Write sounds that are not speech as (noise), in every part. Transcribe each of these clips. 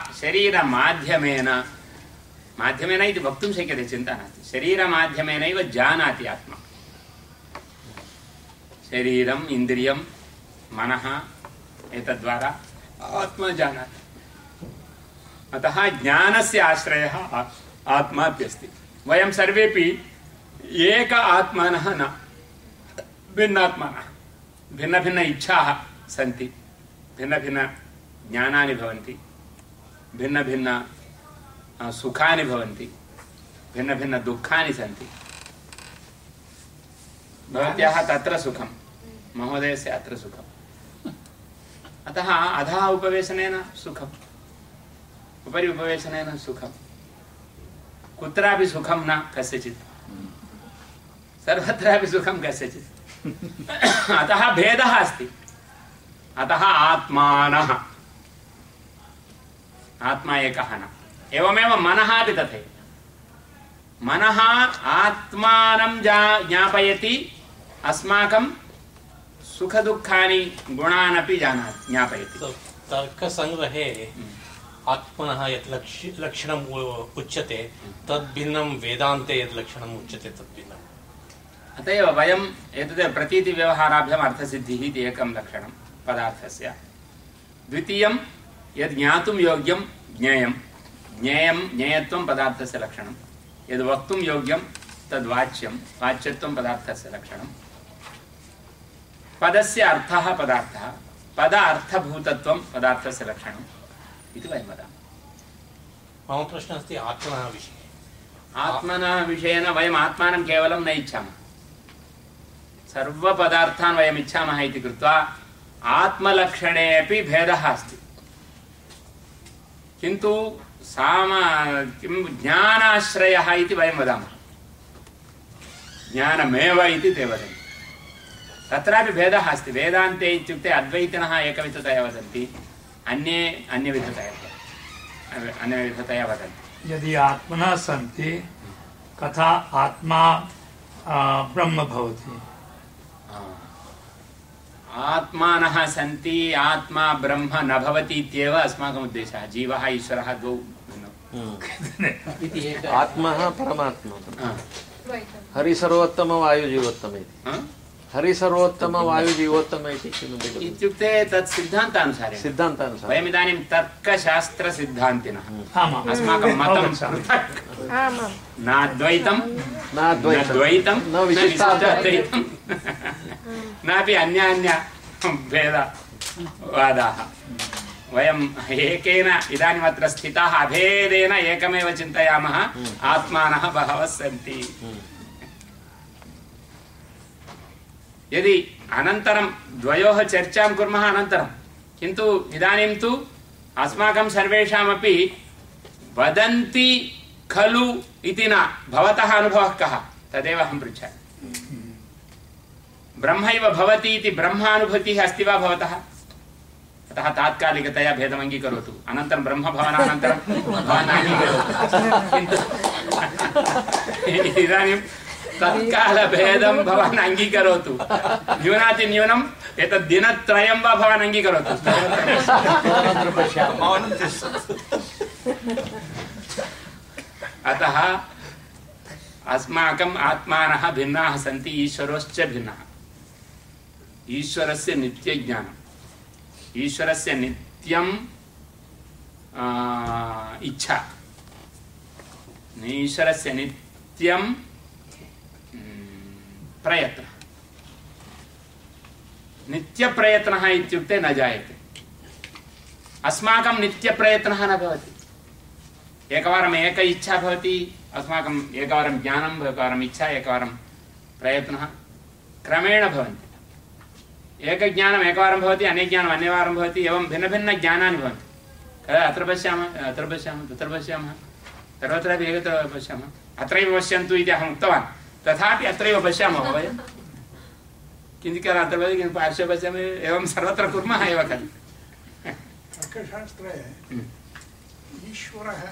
शरीरमाध्यमेन. माध्यमेन इति वक्तुं शक्यते, चिन्ता नास्ति. शरीरमाध्यमेनैव जानाति आत्मा. शरीरम् इन्द्रियं मनः, एतद्वारा आत्मा जानाति. अतः ज्ञानस्य आश्रयः आत्मा अस्ति. वयं सर्वेपि एक आत्मानः न, भिन्नात्मानः. भिन्नभिन्न इच्छाः सन्ति. भिन्नभिन्नज्ञानानि भवन्ति. भिन्नभिन्न सुखानि भवन्ति भिन्नभिन्नदुःखानि सन्ति। भवत्याः तत्र सुखं, महोदयस्य अत्र सुखम्। अतः अधः उपवेशनेन सुखम्, उपरि उपवेशनेन सुखं कुत्रापि सुखं न, कस्यचित्। सर्वत्रापि सुखं, कस्यचित्। अतः भेदः अस्ति। अतः आत्मानः। आत्मा एकः न एवमेव मनः अपि तथैव मनः आत्मानं ज्ञापयति अस्माकं सुखदुःखानि गुणानपि जाना ज्ञापयति। तो तर्कसङ्ग्रहे आत्मनः यत् लक्षणम् उच्यते तद्भिन्नं वेदान्ते यत् लक्षणम् उच्यते तद्भिन्नम् अत एव वयम् एतदेव प्रतीतिव्यवहाराभ्याम् अर्थसिद्धिः इति एकं लक्षणं पदार्थस्य। द्वितीयं यद् ज्ञातुं योग्यं ज्ञेयं ज्ञेयं ज्ञेयत्वं पदार्थस्य लक्षणं। यद् वक्तुं योग्यं तद्वाच्यं वाच्यत्वं पदार्थस्य लक्षणं। पदस्य अर्थः पदार्थः पद अर्थभूतत्वं पदार्थस्य लक्षणम्। इति वयं वदामः। मम प्रश्नः अस्ति आत्मनः विषये। आत्मनः विषयेन वयम् आत्मानं केवलं न इच्छामः। सर्वपदार्थान् वयम् इच्छामः इति कृत्वा आत्मलक्षणे अपि भेदः अस्ति। किन्तु साम किं ज्ञानाश्रयः इति वयं वदामः। ज्ञानमेव इति ते वदन्ति। तत्रापि भेदः अस्ति। वेदान्ते इत्युक्ते अद्वैतिनः एकविधतया वदन्ति। अन्ये अन्यविधतया अन्यविधतया वदन्ति। यदि आत्मनः सन्ति कथा आत्मा ब्रह्म भवति। आत्मानः सन्ति आत्मा ब्रह्म न भवति इत्येव अस्माकम् उद्देशः। जीवः ईश्वरः द्वौ आत्मा परमात्मा। हरिसर्वोत्तम वायुजीवोत्तम इति। हरिसर्वोत्तम वायुजीवोत्तम इति इत्युक्ते तत् सिद्धान्तानुसारेण। सिद्धान्तानुसारं वयम् इदानीं तर्कशास्त्रसिद्धान्तिनः अस्माकं मतं नाद्वैतं नाद्वैतं। न विशिष्टाद्वैतं नापि अन्यान्य भेदवादाः वयम् एकेन इदानीम् अत्र स्थिताः, अभेदेन एकमेव चिन्तयामः, आत्मानः बहवः सन्ति। यदि अनन्तरं द्वयोः चर्चां कुर्मः अनन्तरं, किन्तु इदानीं तु अस्माकं सर्वेषामपि वदन्ति खलु इति न, भवतः अनुभवः कः? तदेव अहं पृच्छामि। ब्रह्मैव भवति इति ब्रह्मानुभूतिः अस्ति वा भवतः? अतः तात्कालिकतया भेदम् अङ्गीकरोतु। अनन्तरं ब्रह्मभवनानन्तरं भवान् अङ्गीकरोतु इदानीं तत्कालभेदं भवान् अङ्गीकरोतु। न्यूनातिन्यूनम् एतत् दिनत्रयं वा भवान् अङ्गीकरोतु। अतः अस्माकम् आत्मानः भिन्नाः सन्ति, ईश्वरोश्च भिन्नः। ईश्वरस्य नित्यज्ञानम् ईश्वरस्य नित्यम् इच्छा ईश्वरस्य नित्यं प्रयत्नः नित्यप्रयत्नः इत्युक्ते न जायते अस्माकं नित्यप्रयत्नः न भवति एकवारम् एक इच्छा भवति अस्माकम् एकवारं ज्ञानम् एकवारम् इच्छा एकवारं प्रयत्नः क्रमेण भवन्ति एकज्ञानम् एकवारं भवति अन्यज्ञानम् अन्यवारं भवति एवं भिन्नभिन्नज्ञानानि भवन्ति। कदा अत्र पश्यामः? अत्र पश्यामः? तत्र पश्यामः? सर्वत्रापि एकत्र पश्यामः? अत्रैव पश्यन्तु इति अहम् उक्तवान्। तथापि अत्रैव पश्यामः वयं किञ्चित् अत्र भवति किन्तु पार्श्वे पश्यामि एवं सर्वत्र कुर्मः एव खलु तर्कशास्त्रे ईश्वरः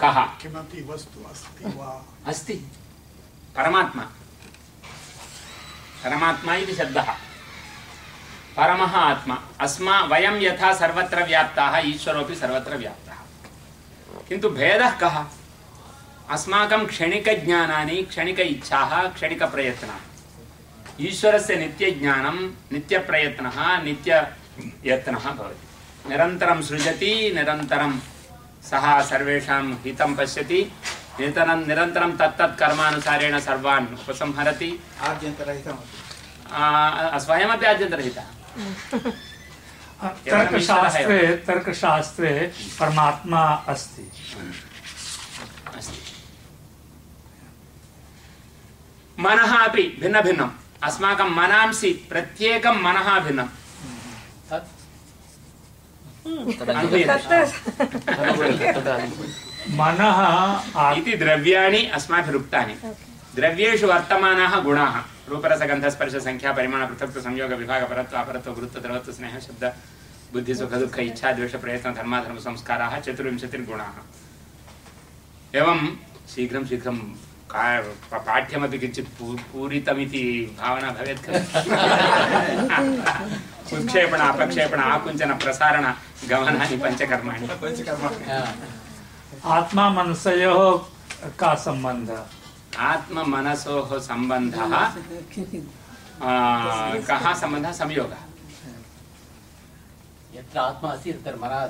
कः? किमपि वस्तु अस्ति वा? अस्ति। परमात्मा। परमात्मा इति शब्दः। परमः आत्मा। अस्मा वयं यथा सर्वत्र व्याप्ताः, ईश्वरोऽपि सर्वत्र व्याप्तः। किन्तु भेदः कः? अस्माकं क्षणिकज्ञानानि क्षणिक इच्छाः क्षणिकप्रयत्नाः। ईश्वरस्य नित्यज्ञानं, नित्यप्रयत्नः, नित्ययत्नः भवति। निरन्तरं सृजति, निरन्तरं सः सर्वेषां हितं पश्यति। निरन्तरं निरन्तरं तत्तत् कर्मानुसारेण सर्वान् उपसंहरति स्वयमपि आद्यन्तरहितः तर्कशास्त्रे तर्कशास्त्रे परमात्मा अस्ति अस्ति मनः अपि भिन्नभिन्नम् अस्माकं मनांसि प्रत्येकं मनः भिन्नं अनुभूयते। मनः इति द्रव्याणि अस्माभिरुक्तानि द्रव्येषु वर्तमानाः गुणाः। रूपरसगन्धस्पर्शसङ्ख्या परिमाण पृथक्त्व संयोग विभाग परत्व अपरत्व गुरुत्व द्रवत्व स्नेह शब्द बुद्धि सुख दुःख इच्छा द्वेष प्रयत्न धर्माधर्म संस्काराः चतुर्विंशतिर्गुणाः। एवं शीघ्रं शीघ्रं पाठ्यमपि किञ्चित् पू पूरितमिति भावना भवेत् खलु। (laughs) उत्क्षेपण अपक्षेपण आकुञ्चन प्रसारण गमनानि पञ्चकर्माणि। आत्मा मनसयोः का सम्बन्ध आत्ममनसोः सम्बन्धः आ, कः सम्बन्धः संयोगः। यत्र आत्मा अस्ति तत्र मनः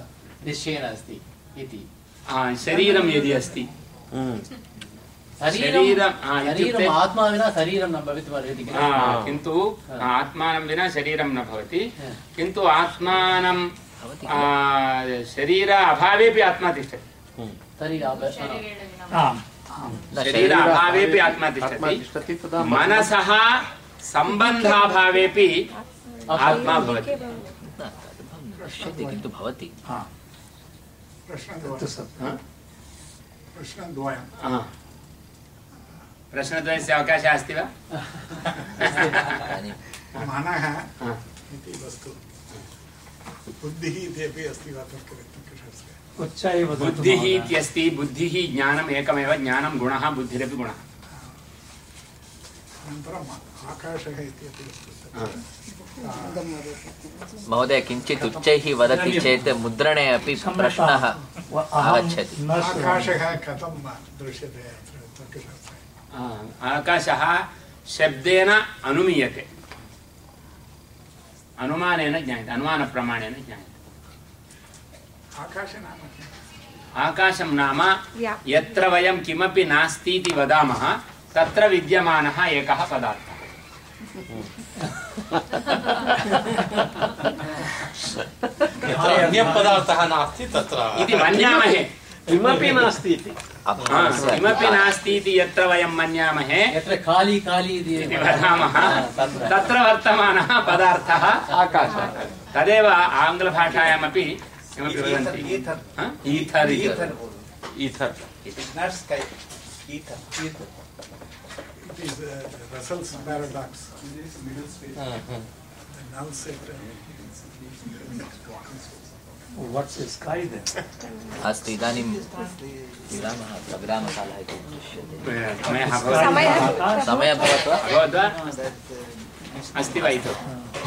निश्चयेन अस्ति इति। शरीरं यदि अस्ति। शरीरं शरीरं, हा, इत्युक्ते- आत्मा विना शरीरं न किन्तु आत्मानं विना शरीरं न भवति। किन्तु आत्मानं शरीर अभावेपि आत्मा तिष्ठति। शरीर आम्। आम्। शरीर अभावेपि आत्मा तिष्ठति मनसः सम्बन्धाभावेपि आत्मा भवति दृश्यते किन्तु भवति। प्रश्नद्वयं तत्तु सत्यम् प्रश्नद्वयं हा। प्रश्नद्वयस्य अवकाशः अस्ति वा? मनः इति वस्तु। बुद्धिः अस्ति वा तर्कशास्त्रे उच्चैः बुद्धिः। इत्यस्ति बुद्धिः ज्ञानम् एकमेव ज्ञानं गुणः बुद्धिरपि गुणः। अनन्तरम् आकाशः इत्यपि महोदय किञ्चित् उच्चैः वदति चेत् मुद्रणे अपि प्रश्नः व- अहं आगच्छति। आकाशः कथं दृश्यते आकाशः शब्देन अनुमीयते। अनुमानेन ज्ञायते अनुमानप्रमाणेन ज्ञायते। आकाशे नाम यत्र वयं किमपि नास्ति इति वदामः तत्र विद्यमानः एकः पदार्थः। अन्यपदार्थः नास्ति तत्र। इति मन्यामहे। किमपि नास्ति इति किमपि नास्ति इति यत्र वयं मन्यामहे। यत्र काली इति इति वदामः। तत्र वर्तमानः पदार्थः। आकाशः। तदेव आङ्ग्लभाषायामपि किमपि वदन्ति? ईथर् इति ईथर् It is uh, Russell's paradox. The null set. What's the sky then? अस्तु इदानीं विरामः अत्र विरामकालः इति दृश्यते समयः भवति अभवत् वा अस्ति वा इतोपि